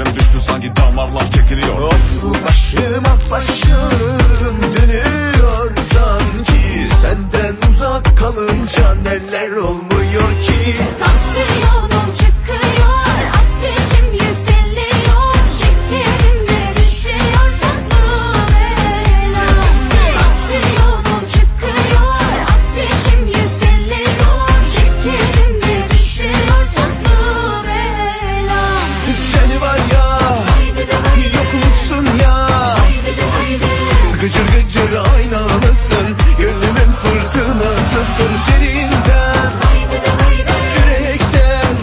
şekerim düştü sanki damarlar çekiliyor. Of başım ah başım dönüyor sanki. Senden uzak kalınca neler Derinden yürekten.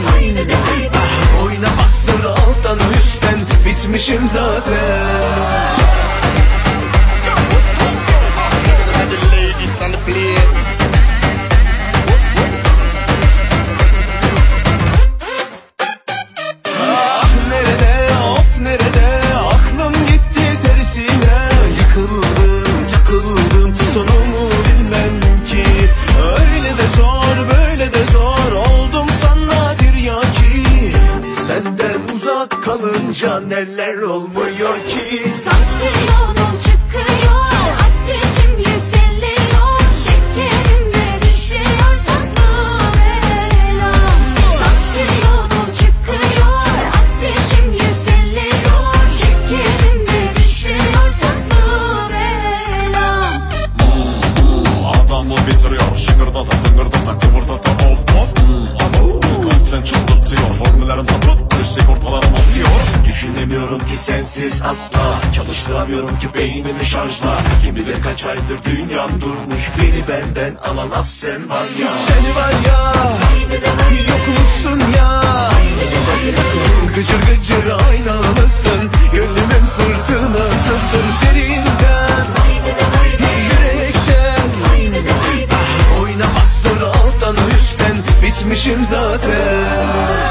Oyna alttan üstten Bitmişim zaten kalınca neler olmuyor ki? Tansiyonum sensiz asla. Çalıştıramıyorum ki beynimi şarjla. Kim bilir kaç aydır dünyam durmuş. Beni benden alan az sen var ya. Seni var ya Yokmuşsun ya. Gıcır gıcır aynalısın Gönlümün fırtınasısın. Derinden Yürekten. Ah, Oynamazsın alttan üstten Bitmişim zaten.